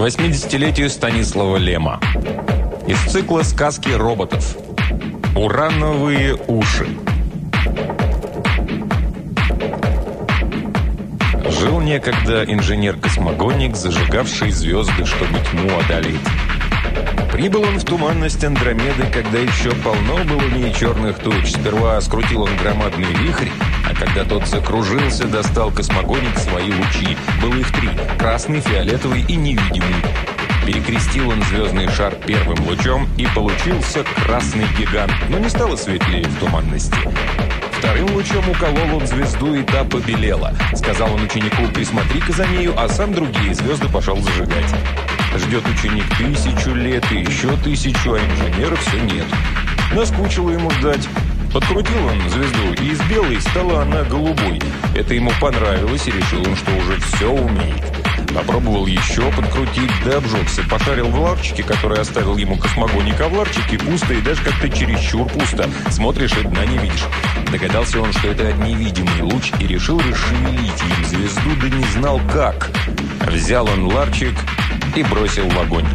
к 80-летию Станислава Лема. Из цикла «Сказки роботов». Урановые уши. Жил некогда инженер-космогоник, зажигавший звезды, чтобы тьму одолеть. Прибыл он в туманность Андромеды, когда еще полно было в ней черных туч. Сперва скрутил он громадный вихрь, а когда тот закружился, достал космогоник свои лучи. Было их три – красный, фиолетовый и невидимый. Перекрестил он звездный шар первым лучом, и получился красный гигант, но не стало светлее в туманности. Вторым лучом уколол он звезду, и та побелела. Сказал он ученику, присмотри-ка за нею, а сам другие звезды пошел зажигать. Ждет ученик тысячу лет и еще тысячу, а инженера все нет. Наскучило ему ждать. Подкрутил он звезду, и из белой стала она голубой. Это ему понравилось, и решил он, что уже все умеет. Попробовал еще подкрутить, да обжегся. Пошарил в ларчике, который оставил ему космогоник, а в ларчике пусто и даже как-то чересчур пусто. Смотришь и дна не видишь. Догадался он, что это невидимый луч, и решил расшевелить им звезду, да не знал как. Взял он ларчик и бросил в огонь.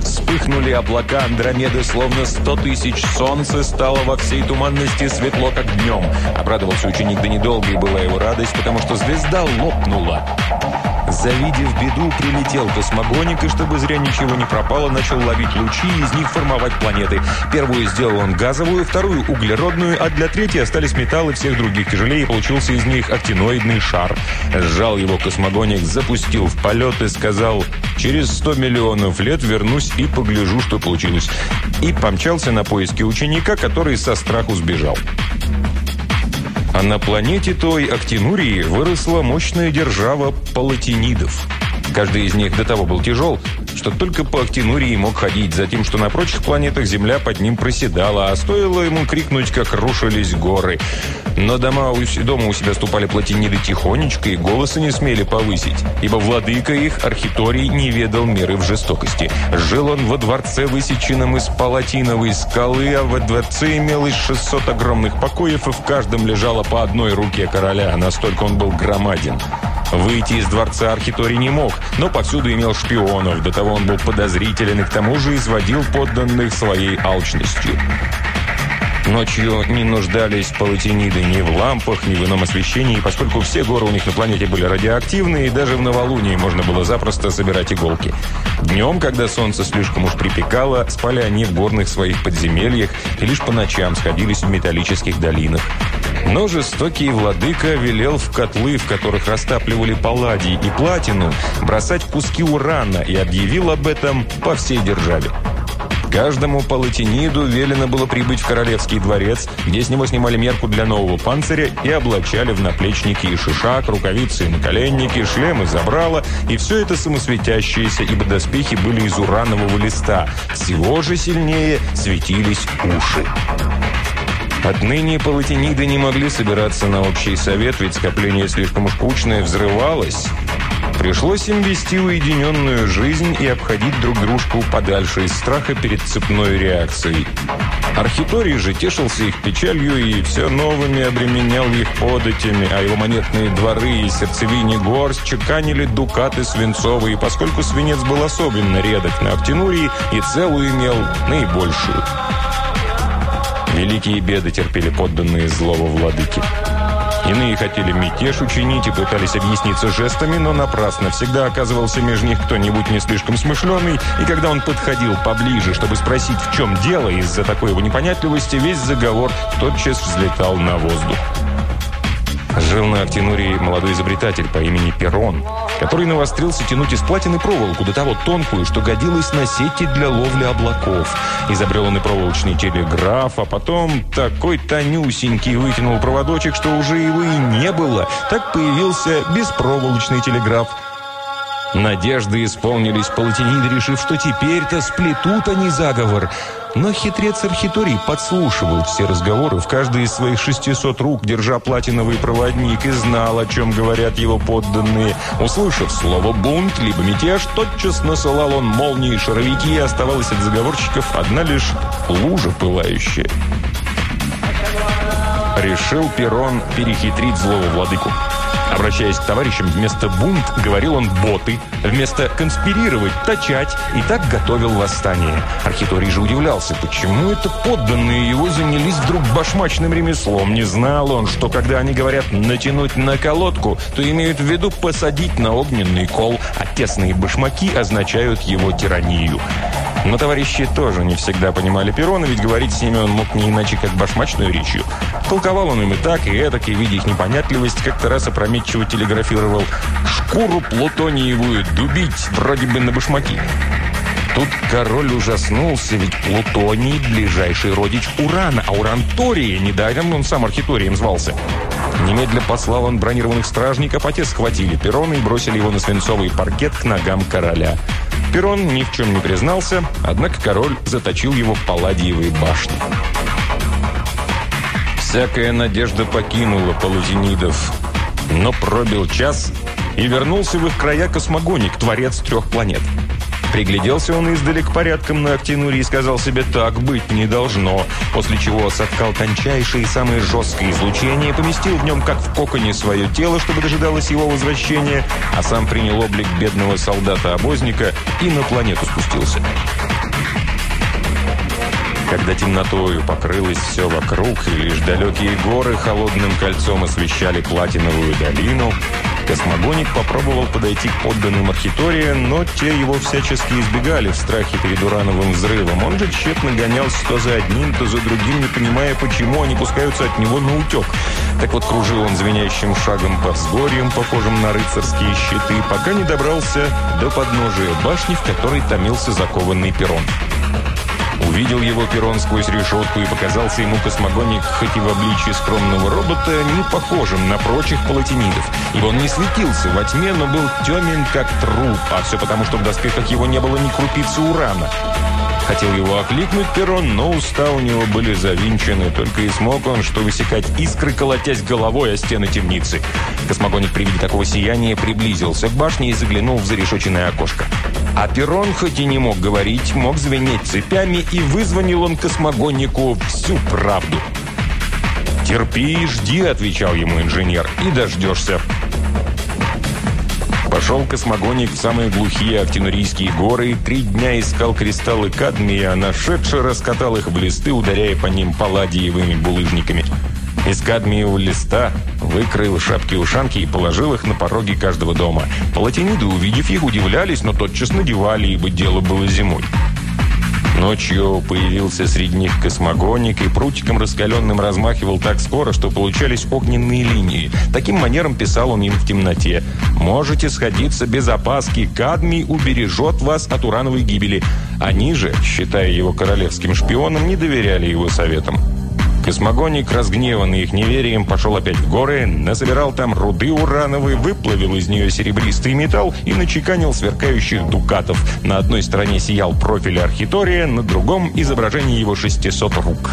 Вспыхнули облака Андромеды, словно сто тысяч. Солнце стало во всей туманности светло, как днем. Обрадовался ученик, да недолгой была его радость, потому что звезда лопнула. Завидев беду, прилетел космогоник, и чтобы зря ничего не пропало, начал ловить лучи и из них формовать планеты. Первую сделал он газовую, вторую – углеродную, а для третьей остались металлы всех других тяжелее, и получился из них актиноидный шар. Сжал его космогоник, запустил в полет и сказал «Через сто миллионов лет вернусь и погляжу, что получилось». И помчался на поиски ученика, который со страху сбежал. А на планете той Актинурии выросла мощная держава палатинидов. Каждый из них до того был тяжел, что только по Актинурии мог ходить, за тем, что на прочих планетах Земля под ним проседала, а стоило ему крикнуть, как рушились горы. Но дома у, дома у себя ступали платиниды тихонечко и голоса не смели повысить, ибо владыка их, Архиторий, не ведал меры в жестокости. Жил он во дворце, высеченном из палатиновой скалы, а во дворце имелось 600 огромных покоев, и в каждом лежало по одной руке короля, настолько он был громаден. Выйти из дворца Архиторий не мог, но повсюду имел шпионов, до того он был подозрителен и к тому же изводил подданных своей алчностью. Ночью не нуждались палатиниды ни в лампах, ни в ином освещении, поскольку все горы у них на планете были радиоактивные, и даже в новолунии можно было запросто собирать иголки. Днем, когда солнце слишком уж припекало, спали они в горных своих подземельях и лишь по ночам сходились в металлических долинах. Но жестокий владыка велел в котлы, в которых растапливали палладий и платину, бросать куски урана и объявил об этом по всей державе. Каждому палатиниду велено было прибыть в королевский дворец, где с него снимали мерку для нового панциря и облачали в наплечники и шишак, рукавицы и наколенники, шлемы забрала, и все это самосветящееся, ибо доспехи были из уранового листа. Всего же сильнее светились уши. Отныне палатиниды не могли собираться на общий совет, ведь скопление слишком уж кучное взрывалось. Пришлось им вести уединенную жизнь и обходить друг дружку подальше из страха перед цепной реакцией. Архиторий же тешился их печалью и все новыми обременял их податями, а его монетные дворы и сердцевине гор чеканили дукаты свинцовые, поскольку свинец был особенно редок на Актинурии и целую имел наибольшую. Великие беды терпели подданные злого владыки. Иные хотели мятеж учинить и пытались объясниться жестами, но напрасно. Всегда оказывался между них кто-нибудь не слишком смышленый, и когда он подходил поближе, чтобы спросить, в чем дело из-за такой его непонятливости, весь заговор тотчас взлетал на воздух. Жил на Актинурии молодой изобретатель по имени Перрон, который навострился тянуть из платины проволоку до того тонкую, что годилась на сети для ловли облаков. Изобрел он и проволочный телеграф, а потом такой тонюсенький вытянул проводочек, что уже его и не было. Так появился беспроволочный телеграф – Надежды исполнились Палатиниды, решив, что теперь-то сплетут они заговор. Но хитрец Архиторий подслушивал все разговоры в каждой из своих 600 рук, держа платиновый проводник, и знал, о чем говорят его подданные. Услышав слово «бунт» либо «мятеж», тотчас насылал он молнии и шаровики, и оставалась от заговорщиков одна лишь лужа пылающая. Решил Перрон перехитрить злого владыку. Обращаясь к товарищам, вместо «бунт» говорил он «боты», вместо «конспирировать» – «тачать», и так готовил восстание. Архиторий же удивлялся, почему это подданные его занялись вдруг башмачным ремеслом. Не знал он, что когда они говорят «натянуть на колодку», то имеют в виду посадить на огненный кол, а тесные башмаки означают его тиранию. Но товарищи тоже не всегда понимали Перрона, ведь говорить с ними он мог не иначе, как башмачную речью. Толковал он им и так, и эдак, и, видя их непонятливость, как-то раз опрометчиво телеграфировал «Шкуру плутониевую дубить, вроде бы на башмаки». Тут король ужаснулся, ведь Плутоний – ближайший родич Урана, а Уран – Тория, недаром он сам архиторием звался. Немедля послал он бронированных стражников, а те схватили Перрона и бросили его на свинцовый паркет к ногам короля. Перрон ни в чем не признался, однако король заточил его в Палладиевой башне. Всякая надежда покинула палатинидов, но пробил час и вернулся в их края космогоник, творец трех планет – Пригляделся он издалек порядком на Актинуре и сказал себе «так быть не должно», после чего соткал тончайшее и самое жесткое излучение, поместил в нем, как в коконе, свое тело, чтобы дожидалось его возвращения, а сам принял облик бедного солдата-обозника и на планету спустился. Когда темнотою покрылось все вокруг, и лишь далекие горы холодным кольцом освещали платиновую долину, Космогоник попробовал подойти к подданным Архитория, но те его всячески избегали в страхе перед урановым взрывом. Он же тщетно гонялся то за одним, то за другим, не понимая, почему они пускаются от него на утек. Так вот кружил он звенящим шагом по взгорьям, похожим на рыцарские щиты, пока не добрался до подножия башни, в которой томился закованный перрон. Увидел его перрон сквозь решетку и показался ему космогоник, хоть и в обличии скромного робота, не похожим на прочих палатинидов. Ибо он не светился во тьме, но был темен, как труп, а все потому, что в доспехах его не было ни крупицы урана. Хотел его окликнуть перрон, но уста у него были завинчены. Только и смог он, что высекать искры, колотясь головой о стены темницы. Космогоник при виде такого сияния приблизился к башне и заглянул в зарешоченное окошко. А перрон, хоть и не мог говорить, мог звенеть цепями, и вызвонил он космогоннику всю правду. «Терпи и жди», — отвечал ему инженер, — «и дождешься». Пошел космогоник в самые глухие Актинурийские горы, три дня искал кристаллы кадмия, а нашедший раскатал их в листы, ударяя по ним палладиевыми булыжниками. Из кадмиевого листа выкрыл шапки-ушанки и положил их на пороге каждого дома. Палатиниды, увидев их, удивлялись, но тотчас надевали, ибо дело было зимой. Ночью появился среди них космогоник и прутиком раскаленным размахивал так скоро, что получались огненные линии. Таким манером писал он им в темноте. «Можете сходиться без опаски, кадмий убережет вас от урановой гибели». Они же, считая его королевским шпионом, не доверяли его советам. Космогоник, разгневанный их неверием, пошел опять в горы, насобирал там руды урановые, выплавил из нее серебристый металл и начеканил сверкающих дукатов. На одной стороне сиял профиль архитория, на другом – изображение его 600 рук.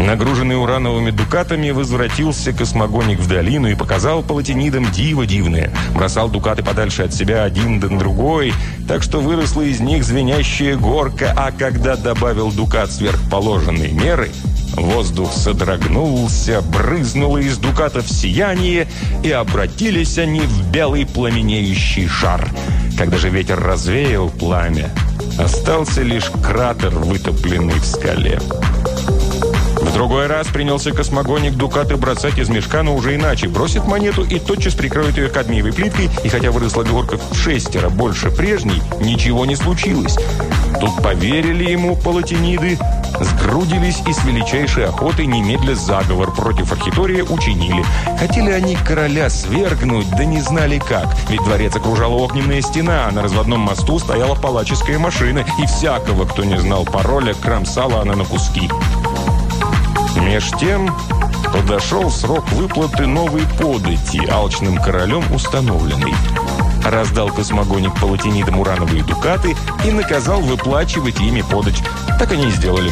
Нагруженный урановыми дукатами, возвратился космогоник в долину и показал палатинидам диво дивное. Бросал дукаты подальше от себя один до другой, так что выросла из них звенящая горка, а когда добавил дукат сверхположенной меры – Воздух содрогнулся, брызнуло из дукатов сияние, и обратились они в белый пламенеющий шар. Когда же ветер развеял пламя, остался лишь кратер, вытопленный в скале. В другой раз принялся космогоник дукаты бросать из мешка, но уже иначе. Бросит монету и тотчас прикроет ее кадмиевой плиткой, и хотя выросла горка в шестеро больше прежней, ничего не случилось. Тут поверили ему палатиниды, сгрудились и с величайшей охотой немедля заговор против архитория учинили. Хотели они короля свергнуть, да не знали как. Ведь дворец окружала огненная стена, а на разводном мосту стояла палаческая машина, и всякого, кто не знал пароля, кромсала она на куски. Меж тем подошел срок выплаты новой подати, алчным королем установленный раздал космогоник палатинидам урановые дукаты и наказал выплачивать ими подачь. Так они и сделали.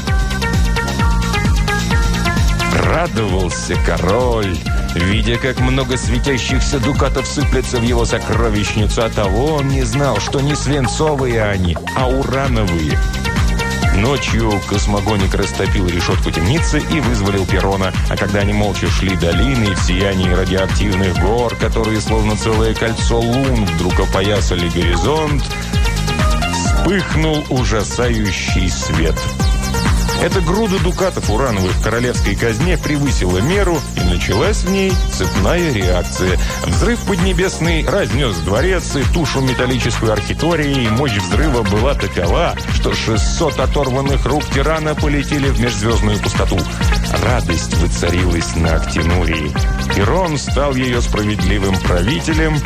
Радовался король, видя, как много светящихся дукатов сыплется в его сокровищницу, а того он не знал, что не свинцовые они, а урановые. Ночью космогоник растопил решетку темницы и вызволил Перона, а когда они молча шли долиной в сиянии радиоактивных гор, которые словно целое кольцо лун вдруг опоясали горизонт, вспыхнул ужасающий свет – эта груда дукатов урановых в королевской казне превысила меру, и началась в ней цепная реакция. Взрыв поднебесный разнес дворец и тушу металлическую архитории, и мощь взрыва была такова, что 600 оторванных рук тирана полетели в межзвездную пустоту. Радость воцарилась на Актинурии. Ирон стал ее справедливым правителем,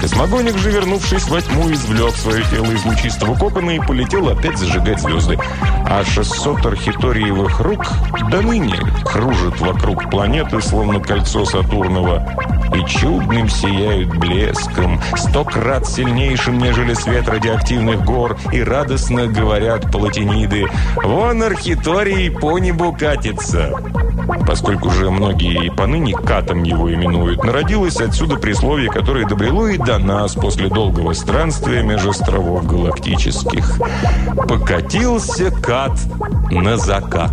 Космогоник же, вернувшись во тьму, извлек свое тело из лучистого кокона и полетел опять зажигать звезды. А 600 архиториевых рук до ныне кружат вокруг планеты, словно кольцо Сатурнова, и чудным сияют блеском, сто крат сильнейшим, нежели свет радиоактивных гор, и радостно говорят палатиниды «Вон архиторий по небу катится!» Поскольку же многие и поныне катом его именуют, народилось отсюда присловие, которое добрело и до нас после долгого странствия между островов галактических. Покатился кат на закат.